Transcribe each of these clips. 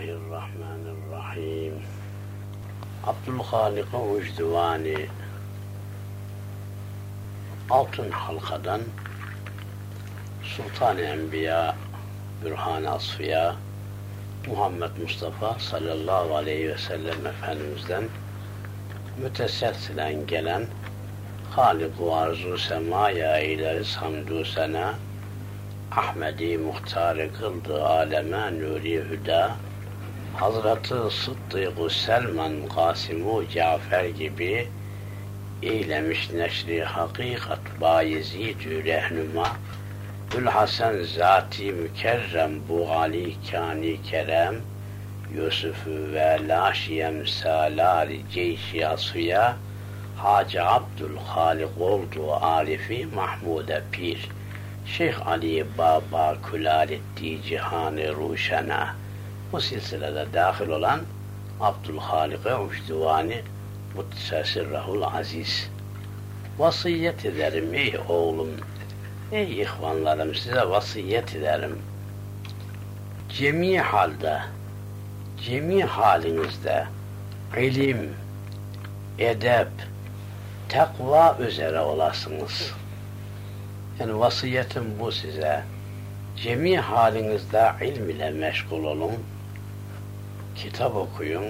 Bismillahirrahmanirrahim. Abdülhalik Ucduvani Altın Halkadan Sultan-ı Enbiya Bürhan Asfiya Muhammed Mustafa sallallahu aleyhi ve sellem Efendimiz'den müteselsilen gelen Halik-u arzu semaya ileriz hamdü sena Ahmedi muhtarı kıldı aleme nuri hüda Hazreti Sıddık-ı Selman Kasimu Cafer gibi eylemiş neşri hakikat bayezid-ü rehnuma Gülhasen zati mükerrem bu ali kani kerem Yusuf'u ve laşiyem salari ceyşi asfiya Hacı Abdülhalik oldu Arifi Mahmude Pir. Şeyh Ali Baba Külaletti Cihanı Ruşena bu silsilede dahil olan Abdülhalik-i Uçduvani Mutsesirrahul Aziz. Vasiyet ederim ey oğlum. Ey ihvanlarım size vasiyet ederim. Cemi halde cemi halinizde ilim edep takva üzere olasınız. Yani vasiyetim bu size. Cemi halinizde ilm ile meşgul olun kitap okuyun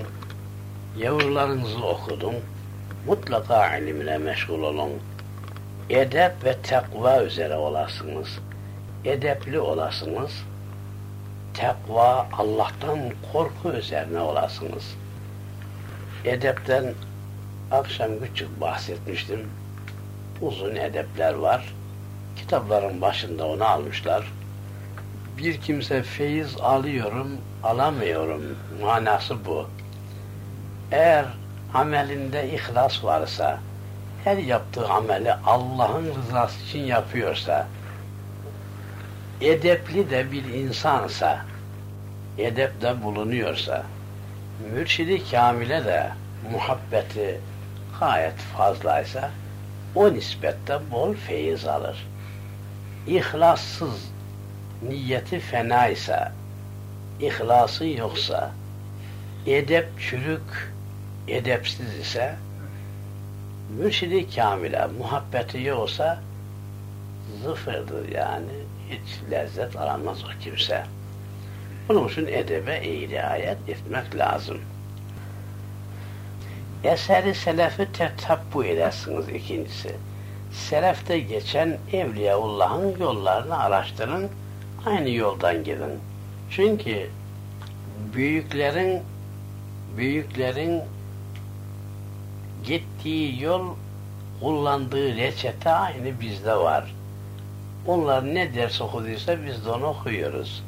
yavrularınızı okudun mutlaka ilimle meşgul olun. Edep ve takva üzere olasınız. Edepli olasınız. Takva, Allah'tan korku üzerine olasınız. Edepten akşam küçük bahsetmiştim. Uzun edepler var. Kitapların başında onu almışlar. Bir kimse feyiz alıyorum, alamıyorum manası bu. Eğer amelinde ihlas varsa, her yaptığı ameli Allah'ın rızası için yapıyorsa, edepli de bir insansa, edepte bulunuyorsa, mürşidi kamile de muhabbeti gayet fazlaysa, o nispette bol feyiz alır. İhlassız, niyeti fena ise, ihlası yoksa, edep çürük, edepsiz ise mürşidi kamile muhabbeti yoksa zıfırdır yani hiç lezzet alamaz o kimse. Bunun için edebe iyi riayet etmek lazım. Eseri selefi tetabbu edesiniz ikincisi. Selefte geçen Evliyaullah'ın yollarını araştırın, aynı yoldan gidin. Çünkü büyüklerin büyüklerin gittiği yol kullandığı reçete aynı bizde var. Onlar ne ders okuduysa biz de onu okuyoruz.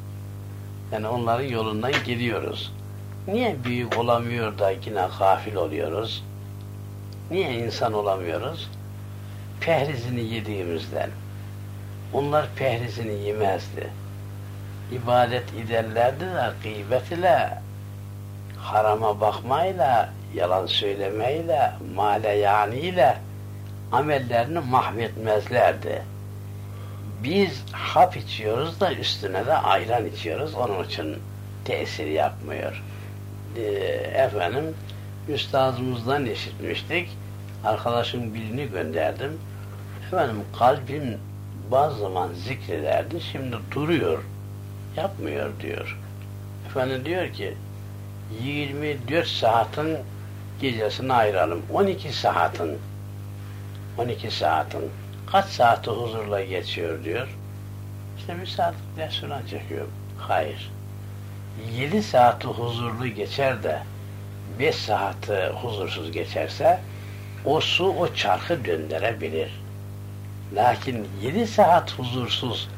Yani onların yolundan gidiyoruz. Niye büyük olamıyor da yine gafil oluyoruz? Niye insan olamıyoruz? Pehrizini yediğimizden. Onlar pehrizini yemezdi. İbadet ederlerdi de gıybet ile, harama bakmayla, yalan söylemeyle, male yaniyle amellerini mahvetmezlerdi. Biz hap içiyoruz da üstüne de ayran içiyoruz. Onun için tesir yapmıyor. Ee, efendim, üstazımızdan işitmiştik. Arkadaşım birini gönderdim. Efendim kalbim bazı zaman zikrederdi. Şimdi duruyor. Yapmıyor diyor. Efendim diyor ki 24 saatin gecesini ayıralım. 12 saatin 12 saatin kaç saati huzurla geçiyor diyor. İşte bir saat Resul'an çekiyor. Hayır. 7 saati huzurlu geçer de 5 saati huzursuz geçerse o su o çarkı döndürebilir. Lakin 7 saat huzursuz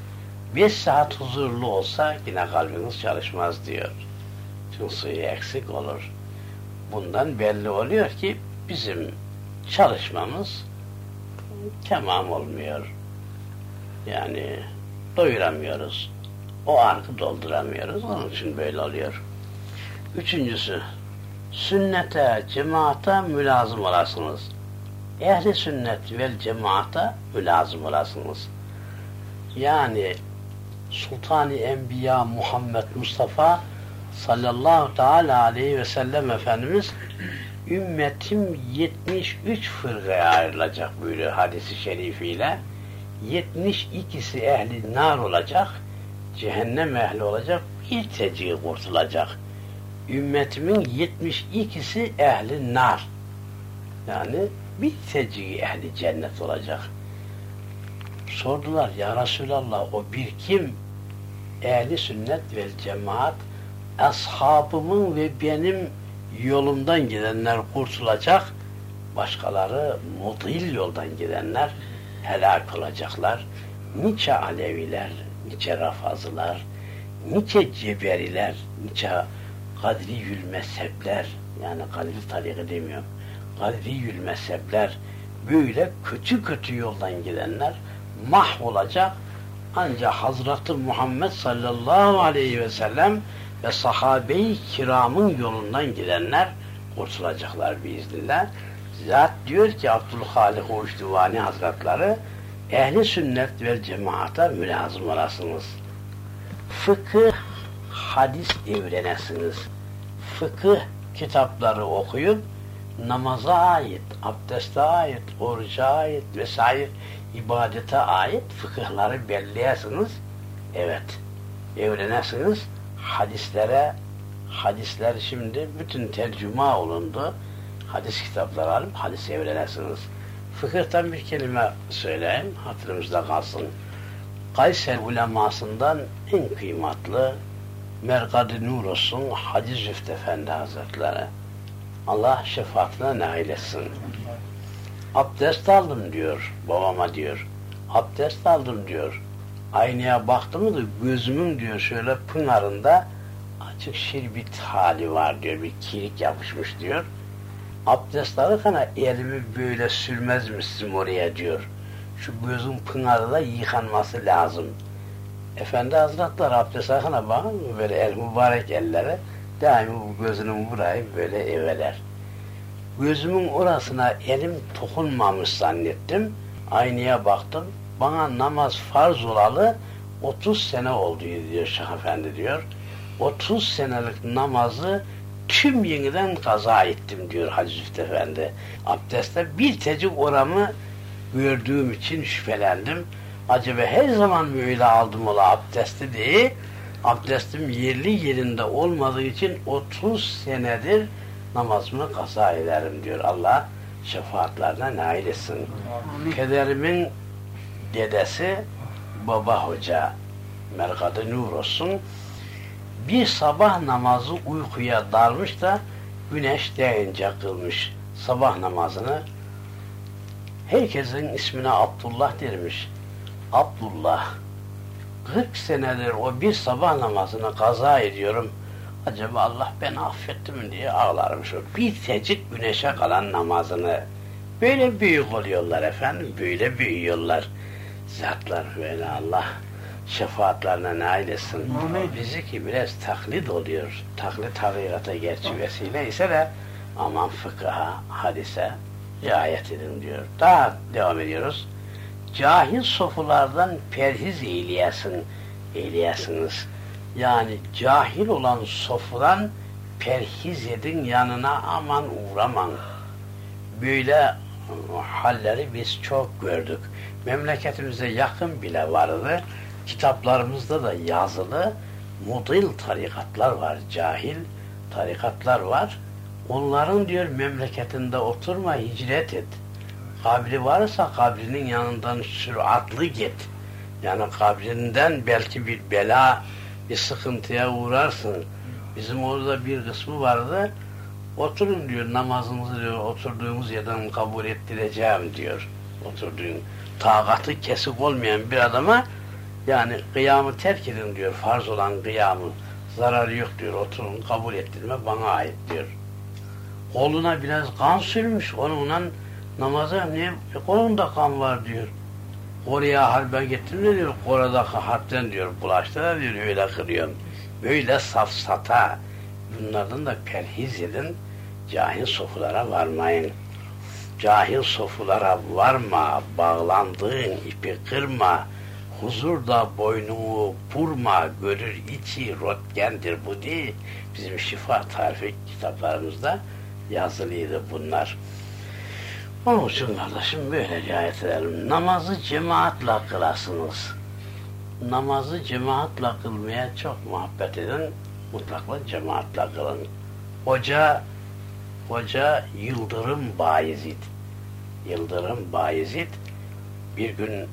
5 saat huzurlu olsa yine kalbiniz çalışmaz diyor. Çünkü suyu eksik olur bundan belli oluyor ki bizim çalışmamız tamam olmuyor. Yani doyuramıyoruz. O arkı dolduramıyoruz. Onun için böyle oluyor. Üçüncüsü, sünnete, cemaate mülazım olasınız. Ehli sünnet vel cemaate mülazım olasınız. Yani Sultani Enbiya Muhammed Mustafa sallallahu teala aleyhi ve sellem Efendimiz ümmetim 73 fırkaya ayrılacak buyuruyor hadisi şerifiyle. 72'si ehli nar olacak, cehennem ehli olacak, bir teciği kurtulacak. Ümmetimin 72'si ehli nar. Yani bir teciği ehli cennet olacak. Sordular ya Resulallah o bir kim? Ehli sünnet ve cemaat ashabımın ve benim yolumdan gidenler kurtulacak, başkaları mudil yoldan gidenler helak olacaklar. Nice Aleviler, nice Rafazılar, nice Ceberiler, nice Kadriyül mezhepler, yani Kadri tarikı demiyorum, Kadriyül mezhepler, böyle kötü kötü yoldan gidenler mahvolacak. Ancak Hazreti Muhammed sallallahu aleyhi ve sellem ve sahabe-i kiramın yolundan gidenler kurtulacaklar biiznillah. Zat diyor ki Abdülhalik Hoşduvani Hazretleri ehli sünnet ve cemaata mülazım olasınız. Fıkıh, hadis evrenesiniz. Fıkıh kitapları okuyup namaza ait, abdeste ait, oruca ait vesaire ibadete ait fıkıhları belleyesiniz. Evet, evrenesiniz hadislere hadisler şimdi bütün tercüma olundu. Hadis kitapları alıp hadis evrenesiniz. Fıkıhtan bir kelime söyleyeyim, hatırımızda kalsın. Kayser ulemasından en kıymetli Merkad-ı Nur olsun Züft Efendi Hazretleri. Allah şefaatine nail etsin. Abdest aldım diyor babama diyor. Abdest aldım diyor aynaya baktım da gözümün diyor şöyle pınarında açık şirbit hali var diyor. Bir kirik yapışmış diyor. Abdest alırken elimi böyle sürmezmişsin oraya diyor. Şu gözün pınarı da yıkanması lazım. Efendi Hazretleri abdest alırken bakın böyle el mübarek ellere daimi bu gözünün burayı böyle eveler. Gözümün orasına elim dokunmamış zannettim. Aynaya baktım bana namaz farz olalı 30 sene oldu diyor Şah Efendi diyor. 30 senelik namazı tüm yeniden kaza ettim diyor Hacı Züft Efendi. Abdestte bir tecik oramı gördüğüm için şüphelendim. Acaba her zaman böyle aldım ola abdesti diye abdestim yerli yerinde olmadığı için 30 senedir namazımı kaza ederim diyor. Allah şefaatlerine nail etsin. Pederimin dedesi baba hoca Merkadı Nur olsun. Bir sabah namazı uykuya dalmış da güneş değince kılmış sabah namazını. Herkesin ismine Abdullah dermiş. Abdullah 40 senedir o bir sabah namazını kaza ediyorum acaba Allah ben affettim diye ağlarmış o bir tecik güneşe kalan namazını böyle büyük oluyorlar efendim böyle büyüyorlar zatlar böyle Allah şefaatlerine nail etsin. Bizi ki biraz taklit oluyor. Taklit tarikata gerçi vesile ise de aman fıkıha, hadise riayet edin diyor. Daha devam ediyoruz. Cahil sofulardan perhiz eyleyesin, eyleyesiniz. Yani cahil olan sofudan perhiz edin yanına aman uğraman. Böyle halleri biz çok gördük memleketimize yakın bile vardı. Kitaplarımızda da yazılı mudil tarikatlar var, cahil tarikatlar var. Onların diyor memleketinde oturma, hicret et. Kabri varsa kabrinin yanından süratli git. Yani kabrinden belki bir bela, bir sıkıntıya uğrarsın. Bizim orada bir kısmı vardı. Oturun diyor namazınızı diyor oturduğumuz yerden kabul ettireceğim diyor. Oturduğun takatı kesik olmayan bir adama yani kıyamı terk edin diyor. Farz olan kıyamı. Zararı yok diyor. Oturun kabul ettirme bana ait diyor. Koluna biraz kan sürmüş. Onunla namaza niye? E, kolunda kan var diyor. Oraya harbe getirme diyor. Koradaki harpten diyor. Bulaştı da diyor. Öyle kırıyorum. Böyle safsata. Bunlardan da perhiz edin. Cahil sofulara varmayın cahil sofulara varma, bağlandığın ipi kırma, huzurda boynunu vurma, görür içi rotgendir bu değil. Bizim şifa tarifi kitaplarımızda yazılıydı bunlar. Onun için kardeşim böyle riayet edelim. Namazı cemaatle kılasınız. Namazı cemaatle kılmaya çok muhabbet edin. Mutlaka cemaatle kılın. Hoca, hoca Yıldırım Bayezid. Yıldırım Bayezid bir gün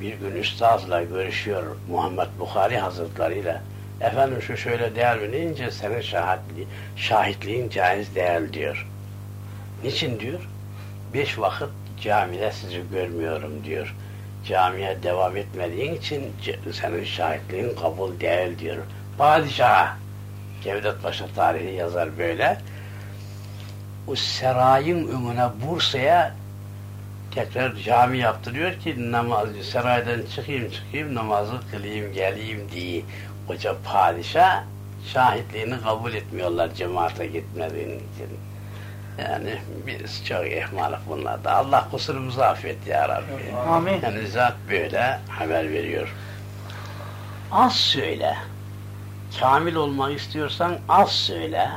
bir gün üstazla görüşüyor Muhammed Bukhari Hazretleri ile. Efendim şu şöyle değer mi deyince senin şahitli, şahitliğin caiz değil diyor. Niçin diyor? Beş vakit camide sizi görmüyorum diyor. Camiye devam etmediğin için senin şahitliğin kabul değil diyor. Padişah Cevdet Paşa tarihi yazar böyle. O serayın önüne Bursa'ya tekrar cami yaptırıyor ki namazı saraydan çıkayım çıkayım namazı kılayım geleyim diye koca padişah şahitliğini kabul etmiyorlar cemaate gitmediğin için. Yani biz çok ihmalık bunlarda. Allah kusurumuzu affet ya Rabbi. Amin. Yani zat böyle haber veriyor. Az söyle. Kamil olmak istiyorsan az söyle.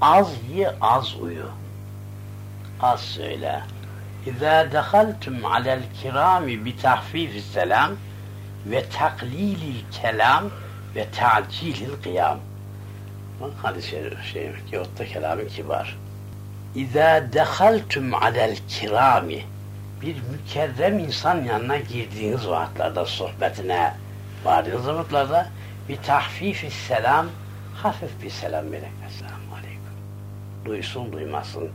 Az ye, az uyu. Az söyle. İzâ dehaltum alel kirami bi tahfifis selam ve taklilil kelam ve ta'cilil kıyam. Bak hadis-i şerif şey, Kyoto kelamı kibar. İzâ dehaltum alel kirami bir mükerrem insan yanına girdiğiniz vakitlerde sohbetine vardığınız vakitlarda bir tahfifi selam hafif bir selam verin. Esselamu aleyküm. Duysun duymasın.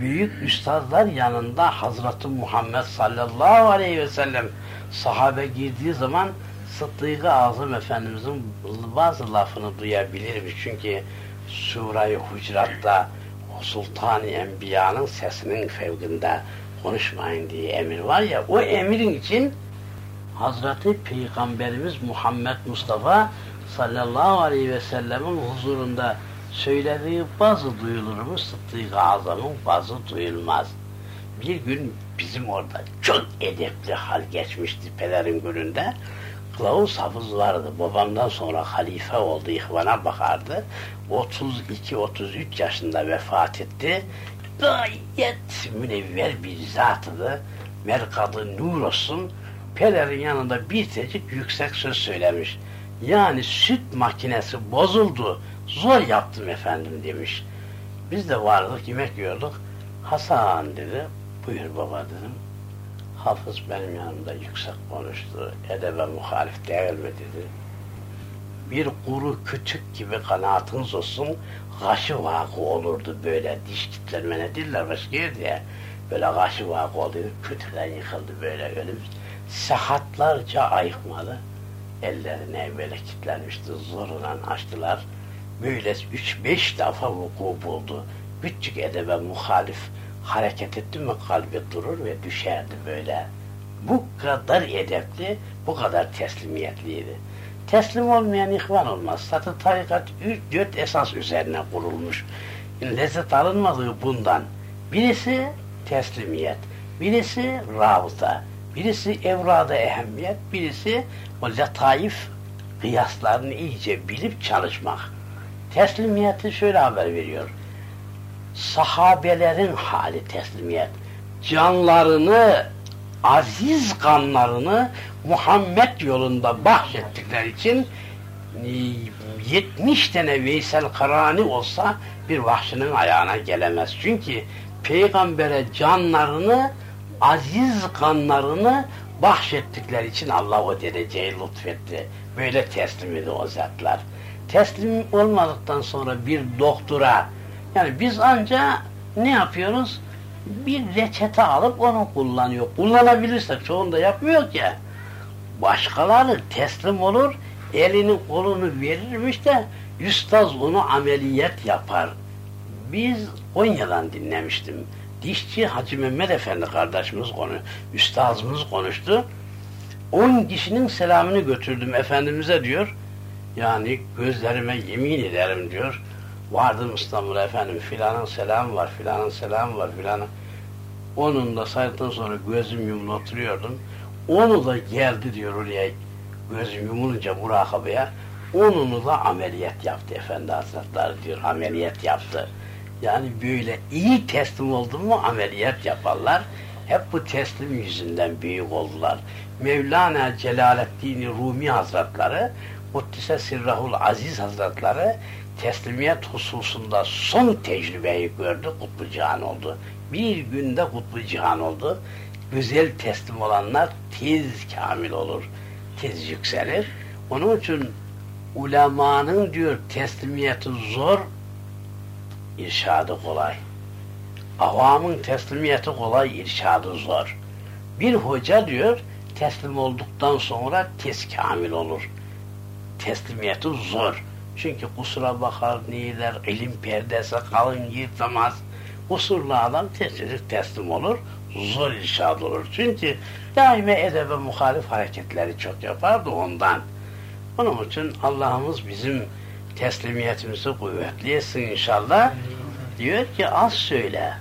Büyük üstadlar yanında Hazreti Muhammed sallallahu aleyhi ve sellem sahabe girdiği zaman Sıddık-ı Azam Efendimizin bazı lafını duyabilirmiş. Çünkü Sure-i Hucurat'ta Sultan-ı Enbiya'nın sesinin fevkinde konuşmayın diye emir var ya, o emirin için Hazreti Peygamberimiz Muhammed Mustafa sallallahu aleyhi ve sellemin huzurunda söylediği bazı duyulurmuş Sıddık-ı Azam'ın bazı duyulmaz. Bir gün bizim orada çok edepli hal geçmişti pederin gününde. Kılavuz hafız vardı. Babamdan sonra halife oldu. ihvana bakardı. 32-33 yaşında vefat etti. Gayet münevver bir zatıdı. Merkadı nur olsun. Pederin yanında bir tecik yüksek söz söylemiş. Yani süt makinesi bozuldu. Zor yaptım efendim demiş. Biz de vardık yemek yiyorduk. Hasan dedi. Buyur baba dedim. Hafız benim yanımda yüksek konuştu. Edebe muhalif değil mi dedi. Bir kuru kütük gibi kanaatınız olsun. Kaşı vakı olurdu böyle. Diş kitlenme ne diller başka diye. Böyle kaşı vakı oldu. Kütükler yıkıldı böyle ölüm. Sahatlarca ayıkmadı. Ellerine böyle kitlenmişti. Zorla açtılar. Böyle üç beş defa vuku buldu. Küçük edebe muhalif hareket etti mi kalbi durur ve düşerdi böyle. Bu kadar edepli, bu kadar teslimiyetliydi. Teslim olmayan ihvan olmaz. Zaten tarikat üç, dört esas üzerine kurulmuş. Lezzet alınmadığı bundan. Birisi teslimiyet, birisi rabıta, birisi evrada ehemmiyet, birisi o letaif kıyaslarını iyice bilip çalışmak. Teslimiyeti şöyle haber veriyor sahabelerin hali teslimiyet. Canlarını, aziz kanlarını Muhammed yolunda bahşettikleri için 70 tane Veysel Karani olsa bir vahşinin ayağına gelemez. Çünkü peygambere canlarını, aziz kanlarını bahşettikleri için Allah o dereceyi lütfetti. Böyle teslim ediyor o zatlar. Teslim olmadıktan sonra bir doktora, yani biz anca ne yapıyoruz? Bir reçete alıp onu kullanıyor. Kullanabilirsek çoğunda yapmıyor ki. Başkaları teslim olur, elini kolunu verirmiş de üstaz onu ameliyat yapar. Biz Konya'dan dinlemiştim. Dişçi Hacı Mehmet Efendi kardeşimiz konu, üstazımız konuştu. On kişinin selamını götürdüm Efendimiz'e diyor. Yani gözlerime yemin ederim diyor Vardım İstanbul'a efendim filanın selamı var, filanın selamı var, filanın. Onun da saydıktan sonra gözüm yumulu oturuyordum. Onu da geldi diyor oraya gözüm yumulunca murakabeye. Onunu da ameliyat yaptı Efendi Hazretleri diyor. Ameliyat yaptı. Yani böyle iyi teslim oldu mu ameliyat yaparlar. Hep bu teslim yüzünden büyük oldular. Mevlana Celaleddin Rumi Hazretleri, Kuddise Sirrahul Aziz Hazretleri teslimiyet hususunda son tecrübeyi gördü, kutbu cihan oldu. Bir günde kutbu cihan oldu. Güzel teslim olanlar tez kamil olur, tez yükselir. Onun için ulemanın diyor teslimiyeti zor, irşadı kolay. Avamın teslimiyeti kolay, irşadı zor. Bir hoca diyor teslim olduktan sonra tez kamil olur. Teslimiyeti zor. Çünkü kusura bakar niyeler, ilim perdesi kalın yırtamaz. Kusurlu adam tezcecik teslim olur, zor irşad olur. Çünkü daima edebe muhalif hareketleri çok yapardı ondan. Onun için Allah'ımız bizim teslimiyetimizi kuvvetli etsin inşallah. Diyor ki az söyle,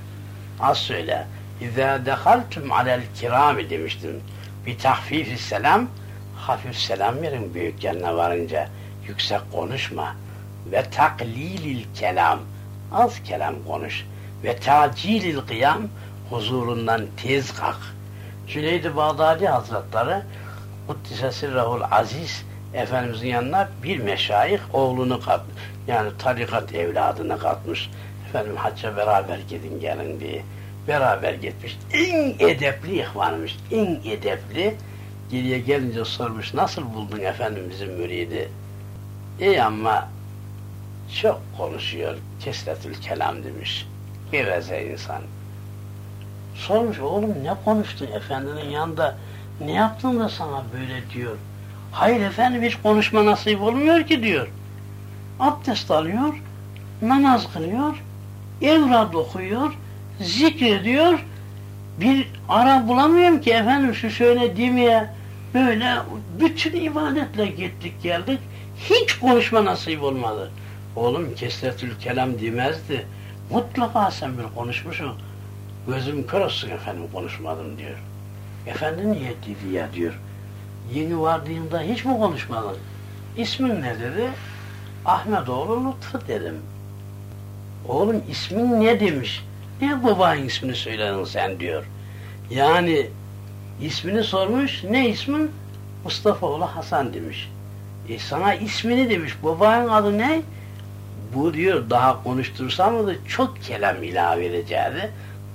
az söyle. İzâ dehaltum alel kirami demiştim. Bir tahfifi selam, hafif selam verin büyük yanına varınca. Yüksek konuşma. Ve taklilil kelam, az kelam konuş. Ve tacilil kıyam, huzurundan tez kalk. Cüneyd-i Bağdadi Hazretleri, Kuddise Sirrahul Aziz, Efendimizin yanına bir meşayih oğlunu kat, yani tarikat evladını katmış. Efendim hacca beraber gidin gelin diye. Beraber gitmiş. En edepli ihvanmış. En edepli. Geriye gelince sormuş nasıl buldun efendim bizim müridi? İyi ama çok konuşuyor. Kesretül kelam demiş. Geveze insan. Sormuş oğlum ne konuştun efendinin yanında? Ne yaptın da sana böyle diyor. Hayır efendim hiç konuşma nasip olmuyor ki diyor. Abdest alıyor, namaz kılıyor, evrad okuyor, zikrediyor. Bir ara bulamıyorum ki efendim şu şöyle demeye böyle bütün ibadetle gittik geldik. Hiç konuşma nasip olmadı. Oğlum kesretül kelam demezdi. Mutlaka sen bir konuşmuşsun. Gözüm kör olsun efendim konuşmadım diyor. Efendi niye dedi ya diyor. Yeni vardığında hiç mi konuşmadın? İsmin ne dedi? Ahmetoğlu Lütfü dedim. Oğlum ismin ne demiş? Niye babanın ismini söyledin sen diyor. Yani ismini sormuş. Ne ismin? Mustafa oğlu Hasan demiş. E sana ismini demiş. Babanın adı ne? Bu diyor daha konuştursam da çok kelam ilave edeceği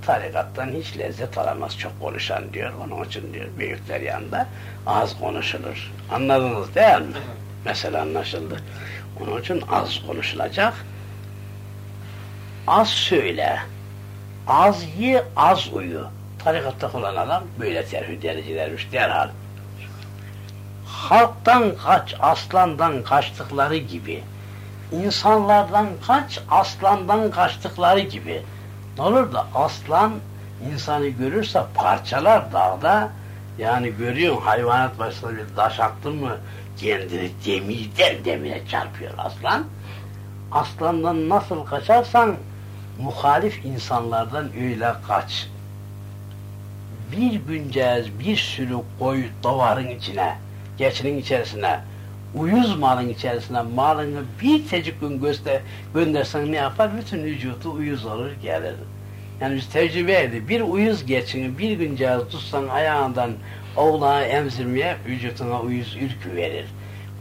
tarikattan hiç lezzet alamaz çok konuşan diyor. Onun için diyor büyükler yanında az konuşulur. Anladınız değil mi? Mesela anlaşıldı. Onun için az konuşulacak. Az söyle. Az ye, az uyu. Tarikatta olan adam böyle terfi derecelermiş derhal. Halktan kaç, aslandan kaçtıkları gibi, insanlardan kaç, aslandan kaçtıkları gibi, ne olur da aslan insanı görürse parçalar dağda, yani görüyorsun hayvanat başına bir taş attın mı kendini demirden demire çarpıyor aslan. Aslandan nasıl kaçarsan muhalif insanlardan öyle kaç. Bir günceğiz bir sürü koy davarın içine, geçinin içerisine, uyuz malın içerisine malını bir tecik gün göster, göndersen ne yapar? Bütün vücudu uyuz olur gelir. Yani biz tecrübe edip bir uyuz geçini bir günceğiz tutsan ayağından oğlağı emzirmeye vücuduna uyuz ürkü verir.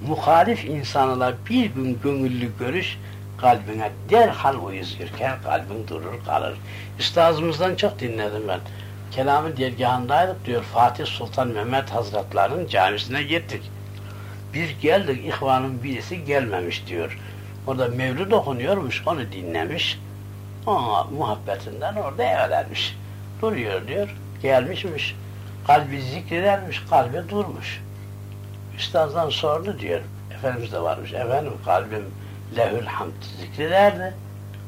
Muhalif insanlar bir gün gönüllü görüş kalbine derhal uyuz ürker, kalbin durur kalır. Üstazımızdan çok dinledim ben. Kelamı dergahındaydık diyor Fatih Sultan Mehmet Hazretlerinin camisine gittik. Bir geldik ihvanın birisi gelmemiş diyor. Orada mevlid okunuyormuş onu dinlemiş. Ona muhabbetinden orada evlenmiş. Duruyor diyor. Gelmişmiş. Kalbi zikredermiş, kalbi durmuş. Üstazdan sordu diyor. Efendimiz de varmış. Efendim kalbim lehül hamd zikrederdi.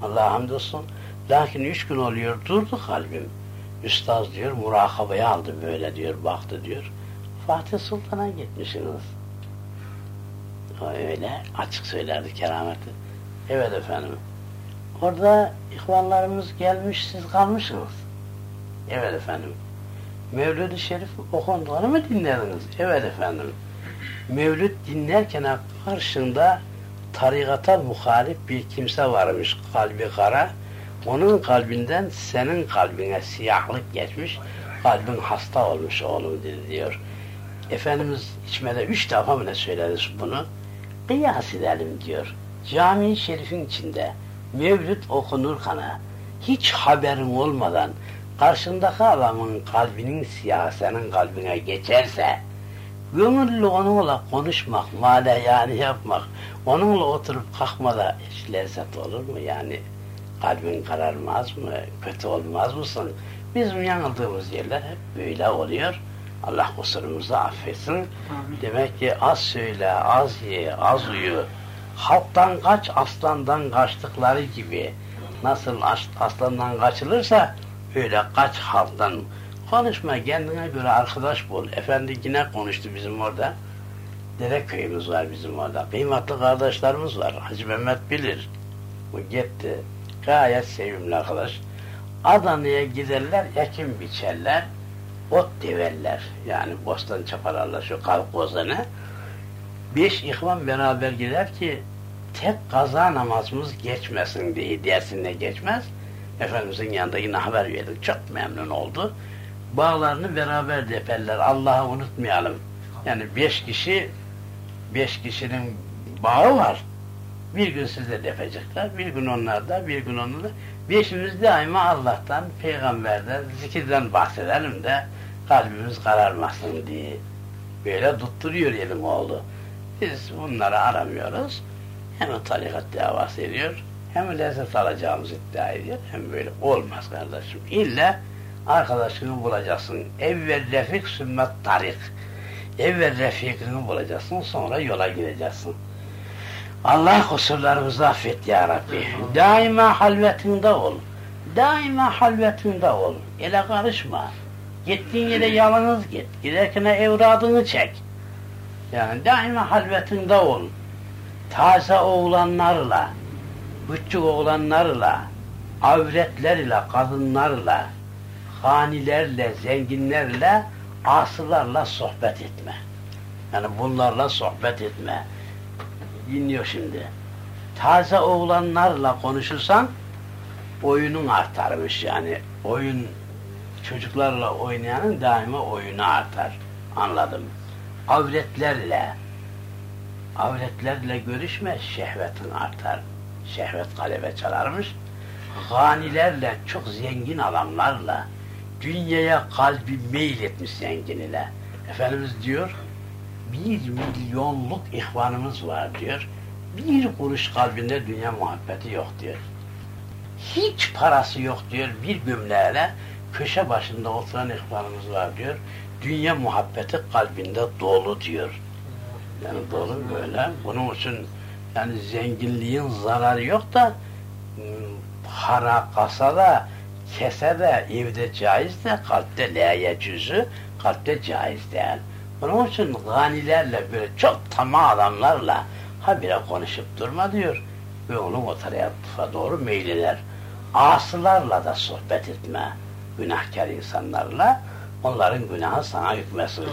Allah'a hamdolsun. Lakin üç gün oluyor durdu kalbim. Üstaz diyor murakabaya aldı böyle diyor baktı diyor. Fatih Sultan'a gitmişsiniz. O öyle açık söylerdi kerameti. Evet efendim. Orada ihvanlarımız gelmiş siz kalmışsınız. Evet efendim. Mevlid-i Şerif okunduğunu mu dinlediniz? Evet efendim. Mevlüt dinlerken karşında tarikata muhalif bir kimse varmış kalbi kara. Onun kalbinden senin kalbine siyahlık geçmiş. Kalbin hasta olmuş oğlum dedi diyor. Efendimiz içmede üç defa mı ne söyleriz bunu? Kıyas edelim diyor. Cami-i Şerif'in içinde mevlüt okunurken hiç haberin olmadan karşındaki adamın kalbinin siyah senin kalbine geçerse gönüllü onunla konuşmak, male yani yapmak, onunla oturup kalkmada hiç lezzet olur mu yani? Kalbin kararmaz mı? Kötü olmaz mısın? Bizim yanıldığımız yerler hep böyle oluyor. Allah kusurumuzu affetsin. Amin. Demek ki az söyle, az ye, az uyu. Halktan kaç, aslandan kaçtıkları gibi nasıl aslandan kaçılırsa öyle kaç halktan konuşma kendine göre arkadaş bul. Efendi yine konuştu bizim orada. Dere köyümüz var bizim orada. Kıymetli kardeşlerimiz var. Hacı Mehmet bilir. Bu gitti. Gayet sevimli arkadaş. Adana'ya giderler, ekim biçerler, ot deverler. Yani bostan çaparlarla şu kalk bozanı. Beş ihvan beraber gider ki tek kaza namazımız geçmesin diye dersinde geçmez. Efendimizin yanında yine haber verdik. Çok memnun oldu. Bağlarını beraber deperler. Allah'ı unutmayalım. Yani beş kişi beş kişinin bağı var. Bir gün size defecekler, bir gün onlarda, bir gün onlarda. Beşimiz daima Allah'tan, peygamberden, zikirden bahsedelim de kalbimiz kararmasın diye. Böyle tutturuyor elim oldu. Biz bunları aramıyoruz. Hem tarikat davası ediyor, hem lezzet alacağımızı iddia ediyor, hem böyle olmaz kardeşim. İlla arkadaşını bulacaksın. Evvel refik sümmet tarik. Evvel refikini bulacaksın, sonra yola gideceksin. Allah kusurlarımızı affet ya Rabbi. Daima halvetinde ol. Daima halvetinde ol. Ele karışma. Gittiğin yere yalnız git. Giderken evradını çek. Yani daima halvetinde ol. Taze oğlanlarla, küçük oğlanlarla, avretlerle, kadınlarla, hanilerle, zenginlerle, asılarla sohbet etme. Yani bunlarla sohbet etme dinliyor şimdi. Taze oğlanlarla konuşursan oyunun artarmış yani. Oyun çocuklarla oynayanın daima oyunu artar. Anladım. Avretlerle avretlerle görüşme şehvetin artar. Şehvet kalebe çalarmış. Ganilerle, çok zengin adamlarla, dünyaya kalbi meyil etmiş zengin ile. Efendimiz diyor, bir milyonluk ihvanımız var diyor. Bir kuruş kalbinde dünya muhabbeti yok diyor. Hiç parası yok diyor. Bir gömleğiyle köşe başında oturan ihvanımız var diyor. Dünya muhabbeti kalbinde dolu diyor. Yani dolu böyle. Bunun için yani zenginliğin zararı yok da hmm, para kasada, kesede, evde caiz de kalpte la cüzü, kalpte caiz değil. Onun için ganilerle böyle çok tamam adamlarla habire konuşup durma diyor. Ve onun o tarafa doğru meyliler. Asılarla da sohbet etme. Günahkar insanlarla onların günahı sana hükmesin.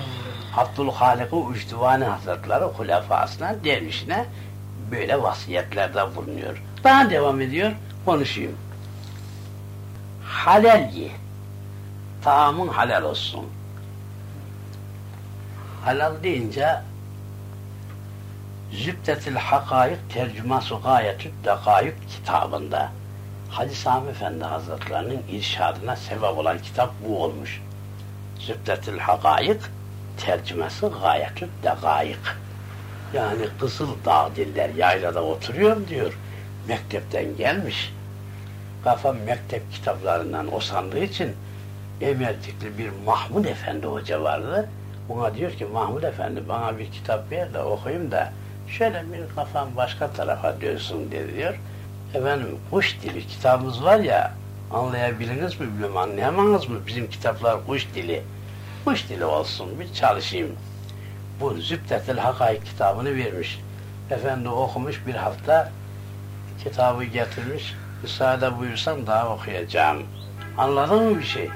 Abdülhalik-i Ücdüvani Hazretleri hulefasına, dervişine böyle vasiyetlerde bulunuyor. Daha devam ediyor, konuşayım. Halal ye. Taamın halal olsun halal deyince Zübdetil Hakayık Tercüması Gayetü Dekayık kitabında Hacı Sami Efendi Hazretlerinin irşadına sebep olan kitap bu olmuş. Zübdetil Hakayık tercümesi Gayetü Dekayık. Yani Kızıl Dağ diller yaylada oturuyor diyor. Mektepten gelmiş. Kafam mektep kitaplarından o sandığı için Emertikli bir Mahmud Efendi hoca vardı Buna diyor ki Mahmud Efendi bana bir kitap ver de okuyayım da şöyle bir kafam başka tarafa dönsün dedi diyor. Efendim kuş dili kitabımız var ya anlayabiliriz mi bilmiyorum anlayamanız mı bizim kitaplar kuş dili. Kuş dili olsun bir çalışayım. Bu Zübdetel Hakayık kitabını vermiş. Efendi okumuş bir hafta kitabı getirmiş. Müsaade buyursan daha okuyacağım. Anladın mı bir şey?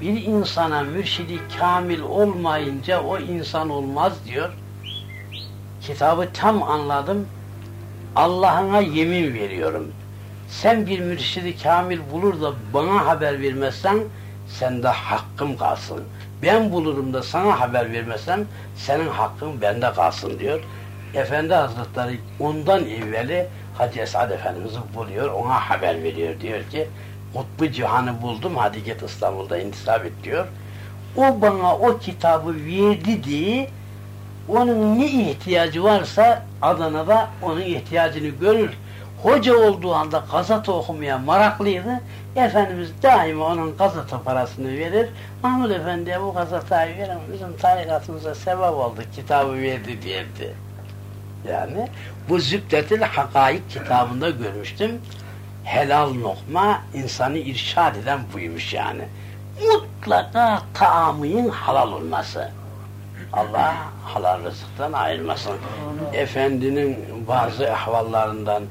Bir insana mürşidi kamil olmayınca o insan olmaz diyor. Kitabı tam anladım. Allah'ına yemin veriyorum. Sen bir mürşidi kamil bulur da bana haber vermezsen sende hakkım kalsın. Ben bulurum da sana haber vermezsem senin hakkın bende kalsın diyor. Efendi Hazretleri ondan evveli Hacı Esad Efendimiz'i buluyor, ona haber veriyor. Diyor ki, Kutbu Cihan'ı buldum, hadi git İstanbul'da intisap et diyor. O bana o kitabı verdi diye, onun ne ihtiyacı varsa Adana'da onun ihtiyacını görür. Hoca olduğu anda gazete okumaya meraklıydı. Efendimiz daima onun gazete parasını verir. Mahmud Efendi'ye bu gazeteyi verin, bizim tarikatımıza sebep oldu, kitabı verdi derdi. Yani bu Zübdetül Hakaik kitabında görmüştüm. Helal lokma insanı irşad eden buymuş yani. Mutlaka taamının halal olması. Allah halal rızıktan ayırmasın. Efendinin bazı ahvallarından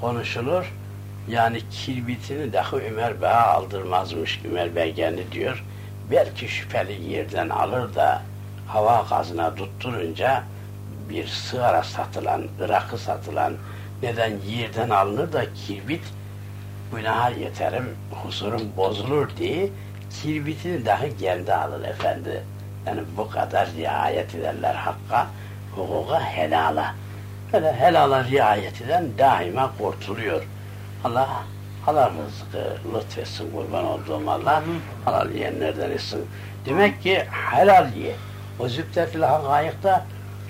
konuşulur. Yani kirbitini dahi Ömer Bey'e aldırmazmış. Ömer Bey kendi diyor. Belki şüpheli yerden alır da hava gazına tutturunca bir sigara satılan, ırakı satılan neden yerden alınır da kirbit günaha yeterim, huzurum bozulur diye kirbitini dahi kendi alır efendi. Yani bu kadar riayet ederler hakka, hukuka, helala. Böyle helala riayet eden daima kurtuluyor. Allah halal rızkı lütfetsin kurban olduğum Allah. Halal yiyenlerden etsin. Demek ki helal ye. O zübdetli hakayıkta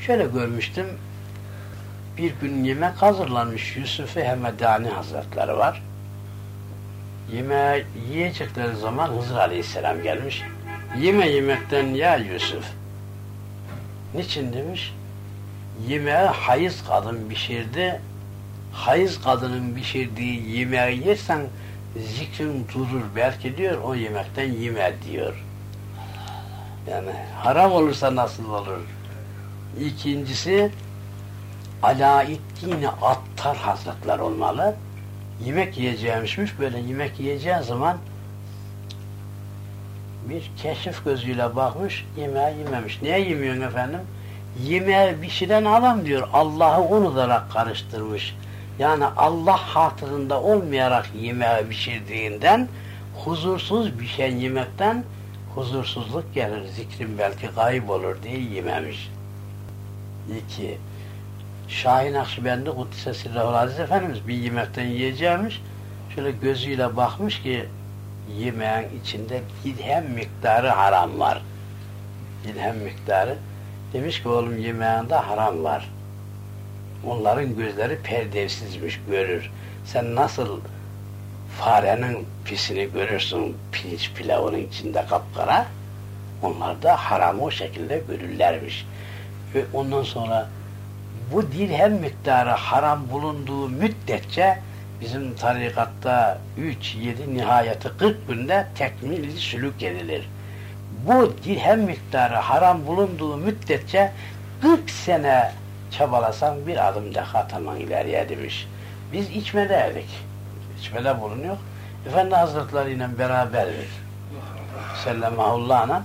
şöyle görmüştüm. Bir gün yemek hazırlanmış Yusuf-i Hemedani Hazretleri var. Yemeği yiyecekleri zaman Hızır Aleyhisselam gelmiş. Yeme yemekten ya Yusuf. Niçin demiş? Yemeği hayız kadın pişirdi. Hayız kadının pişirdiği yemeği yersen zikrin durur. Belki diyor o yemekten yeme diyor. Yani haram olursa nasıl olur? İkincisi Alaeddin Attar Hazretler olmalı. Yemek yiyeceğimişmiş. Böyle yemek yiyeceği zaman bir keşif gözüyle bakmış, yemeği yememiş. Niye yemiyorsun efendim? Yemeği pişiren adam diyor, Allah'ı unutarak karıştırmış. Yani Allah hatırında olmayarak yemeği pişirdiğinden, huzursuz bir şey yemekten huzursuzluk gelir, zikrin belki kaybolur diye yememiş. İki, Şahin Akşibendi Kuddise Sirrahul Aziz Efendimiz bir yemekten yiyeceğimiş, şöyle gözüyle bakmış ki yemeğin içinde dirhem miktarı haram var. Dirhem miktarı. Demiş ki oğlum yemeğinde haram var. Onların gözleri perdevsizmiş, görür. Sen nasıl farenin pisini görürsün pirinç pilavının içinde kapkara, onlar da haramı o şekilde görürlermiş. Ve ondan sonra bu dirhem miktarı haram bulunduğu müddetçe bizim tarikatta 3, 7, nihayeti 40 günde tekmili sülük edilir. Bu dirhem miktarı haram bulunduğu müddetçe 40 sene çabalasan bir adım daha ataman ileriye demiş. Biz içmedeydik. İçmede bulunuyor. Efendi Hazretleri ile beraberdik. Sellemahullah'la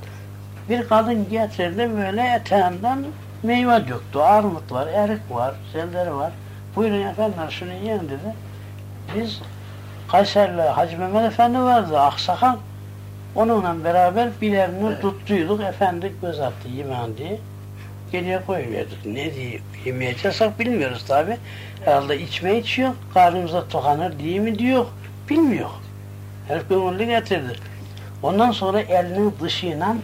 bir kadın getirdi böyle eteğinden meyve döktü. Armut var, erik var, selleri var. Buyurun efendim şunu yiyin dedi. Biz Kayserli Hacı Mehmet Efendi vardı, Aksakal. Onunla beraber bilerini tuttuyduk. Efendi göz attı yemeğin diye. Geriye koyuverduk. Ne diye yemeyeceksek bilmiyoruz tabi. Herhalde içme içiyor, karnımıza tokanır diye mi diyor, bilmiyor. Herif gönüllü getirdi. Ondan sonra elinin dışıyla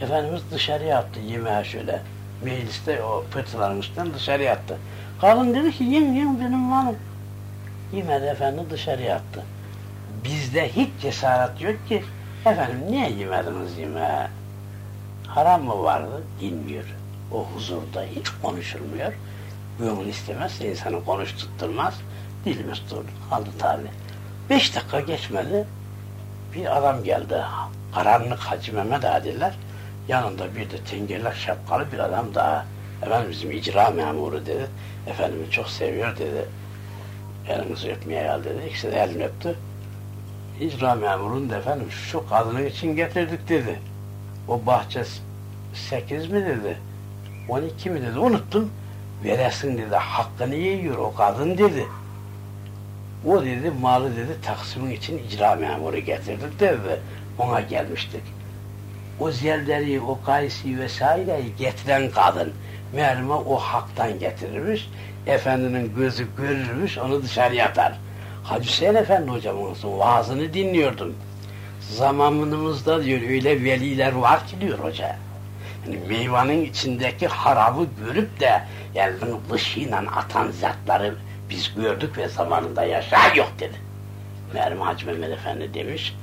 Efendimiz dışarıya attı yemeğe şöyle. Mecliste o pırtıların üstünden dışarıya attı. Kadın dedi ki yiyin yiyin benim malım. Yemedi efendi dışarıya attı. Bizde hiç cesaret yok ki efendim niye yemediniz yemeği? Haram mı vardı? Bilmiyor. O huzurda hiç konuşulmuyor. Gönül istemezse insanı konuşturtmaz. Dilimiz durdu. Kaldı tabi. Beş dakika geçmedi. Bir adam geldi. Karanlık Hacı Mehmet adiler. Yanında bir de tengerlek şapkalı bir adam daha. Efendim bizim icra memuru dedi. Efendimi çok seviyor dedi elinizi öpmeye geldi dedi. İkisi de elini öptü. icra memurun da efendim şu kadının için getirdik dedi. O bahçe sekiz mi dedi. on iki mi dedi. Unuttum. Veresin dedi. Hakkını yiyor o kadın dedi. O dedi malı dedi taksimin için icra memuru getirdik dedi. Ona gelmiştik. O zelleri, o kaysi vesaireyi getiren kadın meğerime o haktan getirirmiş. Efendinin gözü görürmüş, onu dışarı atar. Hacı Hüseyin Efendi hocamın vaazını dinliyordum. Zamanımızda diyor öyle veliler var ki diyor hoca. Yani meyvanın içindeki harabı görüp de elinin dışıyla atan zatları biz gördük ve zamanında yaşar yok dedi. Meğer Hacı Mehmet Efendi demiş,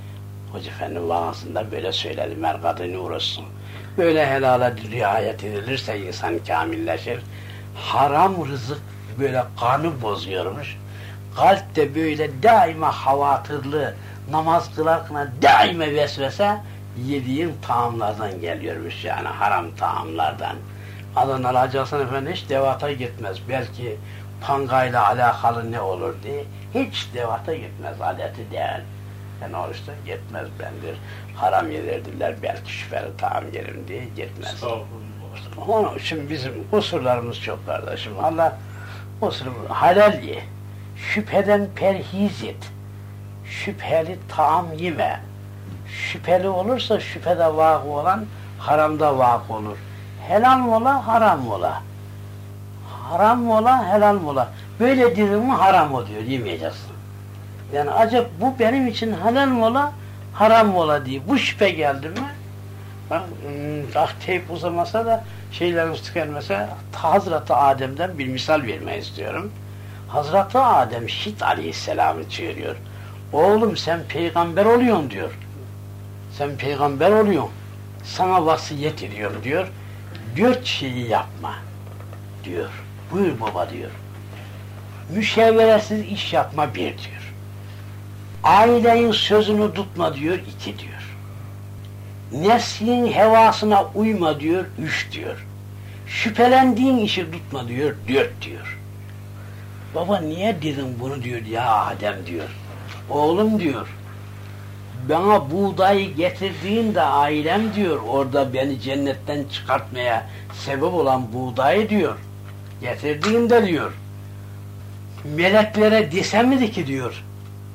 Hoca Efendi vaazında böyle söyledi, merkadını uğraşsın. Böyle helala riayet edilirse insan kamilleşir. Haram rızık böyle kanı bozuyormuş. Kalp de böyle daima havatırlı, namaz kılarken daima vesvese yediğin taamlardan geliyormuş yani haram taamlardan. Adanalı Hacı Efendi hiç devata gitmez. Belki pangayla alakalı ne olur diye hiç devata gitmez adeti değil. Yani oruçta gitmez bendir. Haram yedirdiler belki şüpheli taam yerim diye gitmez. Onun için bizim kusurlarımız çok kardeşim. Allah kusurumuz halal ye. Şüpheden perhiz et. Şüpheli taam yeme. Şüpheli olursa şüphede vakı olan haramda vakı olur. Helal ola, haram ola. Haram ola, helal ola. Böyle mi haram oluyor, yemeyeceksin. Yani acaba bu benim için helal mola, haram mola diye. Bu şüphe geldi mi? Ben, hmm, ah teyp uzamasa da şeylerimiz tükenmese Hazreti Adem'den bir misal vermeyi istiyorum. Hazreti Adem Şit Aleyhisselam'ı çağırıyor. Oğlum sen peygamber oluyorsun diyor. Sen peygamber oluyorsun. Sana vasiyet ediyorum diyor. Dört şeyi yapma diyor. Buyur baba diyor. Müşeveresiz iş yapma bir diyor. Ailenin sözünü tutma diyor, iki diyor. Neslin hevasına uyma diyor, üç diyor. Şüphelendiğin işi tutma diyor, dört diyor. Baba niye dedin bunu diyor ya Adem diyor. Oğlum diyor, bana buğdayı getirdiğinde ailem diyor, orada beni cennetten çıkartmaya sebep olan buğdayı diyor, getirdiğinde diyor, meleklere desem miydi ki diyor,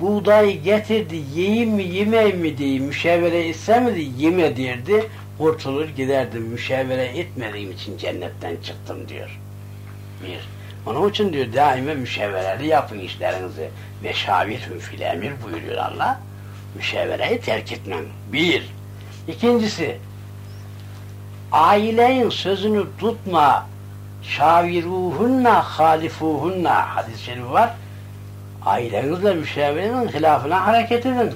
buğdayı getirdi, yiyeyim mi yemeyeyim mi diye müşevere diye yeme derdi, kurtulur giderdim. Müşevere etmediğim için cennetten çıktım diyor. Bir. Onun için diyor daima müşevereli yapın işlerinizi. Ve şavirhüm fil emir buyuruyor Allah. Müşevereyi terk etmem. Bir. İkincisi, ailenin sözünü tutma, şaviruhunna halifuhunna hadis-i şerif var ailenizle müşavirenin hilafına hareket edin.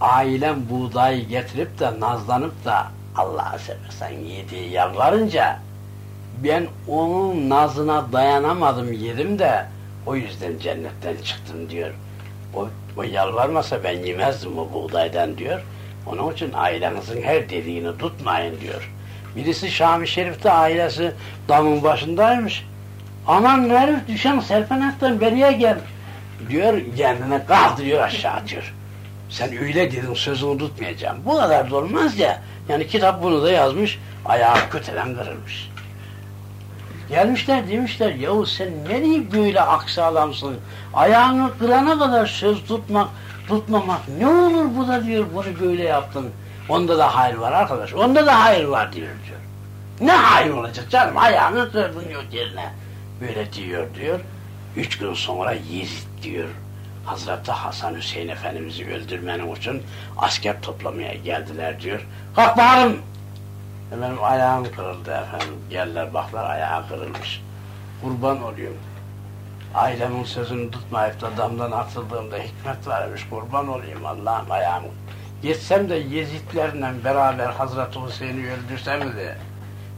Ailem buğdayı getirip de nazlanıp da Allah'a seversen yediği yalvarınca ben onun nazına dayanamadım yedim de o yüzden cennetten çıktım diyor. O, o yalvarmasa ben yemezdim o buğdaydan diyor. Onun için ailenizin her dediğini tutmayın diyor. Birisi Şam-ı Şerif'te ailesi damın başındaymış. Aman herif düşen serpenekten beriye gelmiş diyor kendine kaldırıyor aşağı atıyor. Sen öyle dedin sözünü tutmayacağım. Bu kadar da olmaz ya. Yani kitap bunu da yazmış. Ayağı köteden kırılmış. Gelmişler demişler yahu sen nereye böyle aksi adamsın? Ayağını kırana kadar söz tutmak, tutmamak ne olur bu da diyor bunu böyle yaptın. Onda da hayır var arkadaş. Onda da hayır var diyor diyor. Ne hayır olacak canım ayağını kırdın yok yerine. Böyle diyor diyor. Üç gün sonra Yezid diyor. Hazreti Hasan Hüseyin Efendimiz'i öldürmenin için asker toplamaya geldiler diyor. Kalk bağırın. Benim ayağım kırıldı efendim. Geldiler baklar ayağı kırılmış. Kurban oluyorum. Ailemin sözünü tutmayıp da damdan atıldığımda hikmet varmış. Kurban olayım Allah'ım ayağımı. Gitsem de Yezidlerle beraber Hazreti Hüseyin'i öldürsem de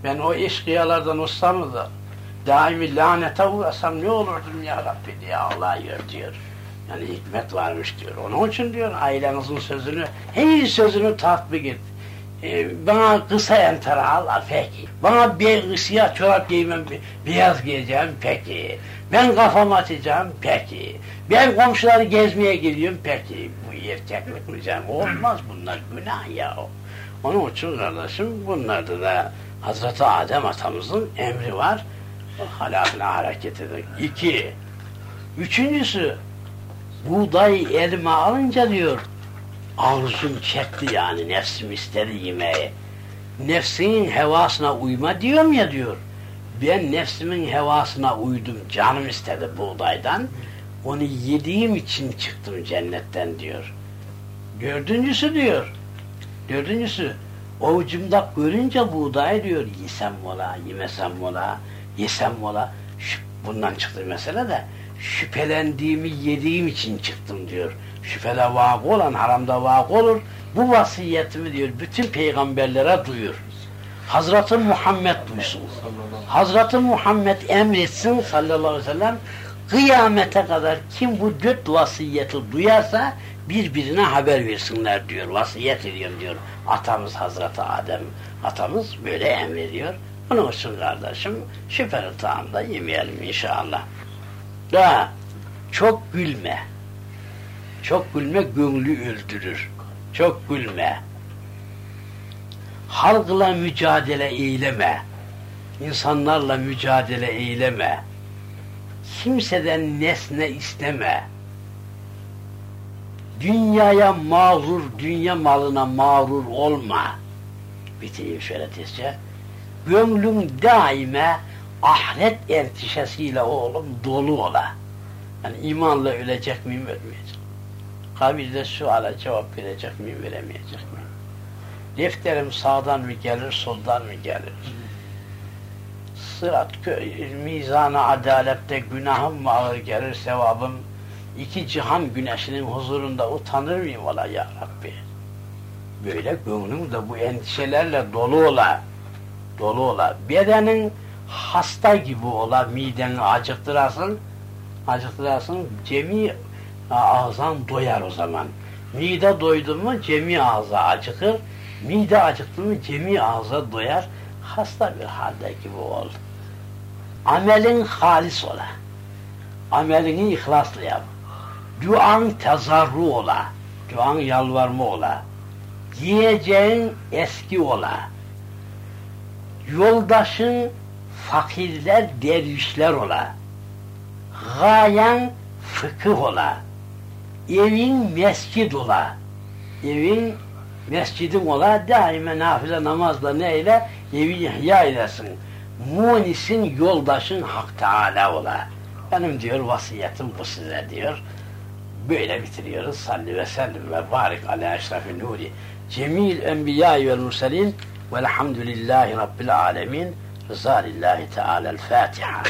ben o eşkıyalardan olsam da daimi lanete uğrasam ne olurdum ya Rabbi diye ağlıyor diyor. Yani hikmet varmış diyor. Onun için diyor ailenizin sözünü, her sözünü tatbik et. e, bana kısa entara al, peki. Bana bir siyah çorap giymem, beyaz giyeceğim, peki. Ben kafamı açacağım, peki. Ben komşuları gezmeye gidiyorum, peki. Bu erkeklik mi? Olmaz bunlar, günah ya. Onun için kardeşim, bunlarda da Hazreti Adem atamızın emri var. Halakına hareket edin. İki. Üçüncüsü, buğday elime alınca diyor, arzum çekti yani nefsim istedi yemeği. Nefsinin hevasına uyma diyorum ya diyor. Ben nefsimin hevasına uydum, canım istedi buğdaydan. Onu yediğim için çıktım cennetten diyor. Dördüncüsü diyor. Dördüncüsü, ovucumda görünce buğday diyor, yesem mola, yemesem mola, yesem mola. Bundan çıktı mesele de, şüphelendiğimi yediğim için çıktım diyor şüphele vakı olan haramda vakı olur. Bu vasiyetimi diyor bütün peygamberlere duyur. Hazreti Muhammed duysun. Hazreti Muhammed emretsin sallallahu aleyhi ve sellem kıyamete kadar kim bu dört vasiyeti duyarsa birbirine haber versinler diyor. Vasiyet ediyorum diyor. Atamız Hazreti Adem. Atamız böyle emrediyor. Onun için kardeşim şüpheli tamda yemeyelim inşallah. Daha çok gülme. Çok gülme gönlü öldürür. Çok gülme. Halkla mücadele eyleme. İnsanlarla mücadele eyleme. Kimseden nesne isteme. Dünyaya mağrur, dünya malına mağrur olma. Bitireyim şöyle tezce. Gönlün daime ahiret ertişesiyle oğlum dolu ola. Yani imanla ölecek miyim ölmeyecek kabirde suala cevap verecek mi, veremeyecek mi? Defterim sağdan mı gelir, soldan mı gelir? Sırat mizana adalette günahım mı ağır gelir, sevabım iki cihan güneşinin huzurunda utanır mıyım ola ya Rabbi? Böyle gönlüm de bu endişelerle dolu ola, dolu ola. Bedenin hasta gibi ola, mideni acıktırasın, acıktırasın, cemi ağzan doyar o zaman. Mide doydu mu cemi ağza acıkır. Mide acıktı mı cemi ağza doyar. Hasta bir halde gibi ol. Amelin halis ola. Amelini ihlasla yap. Duan tezarru ola. Duan yalvarma ola. Yiyeceğin eski ola. Yoldaşın fakirler, dervişler ola. Gayen fıkıh ola evin mescid ola, evin mescidin ola, daima nafile namazla neyle evi ihya eylesin. Munisin yoldaşın Hak Teala ola. Benim diyor vasiyetim bu size diyor. Böyle bitiriyoruz. Salli ve sellim ve barik ala eşrefi nuri. Cemil enbiyâ vel murselin والحمد لله رب العالمين رضا لله تعالى الفاتحة.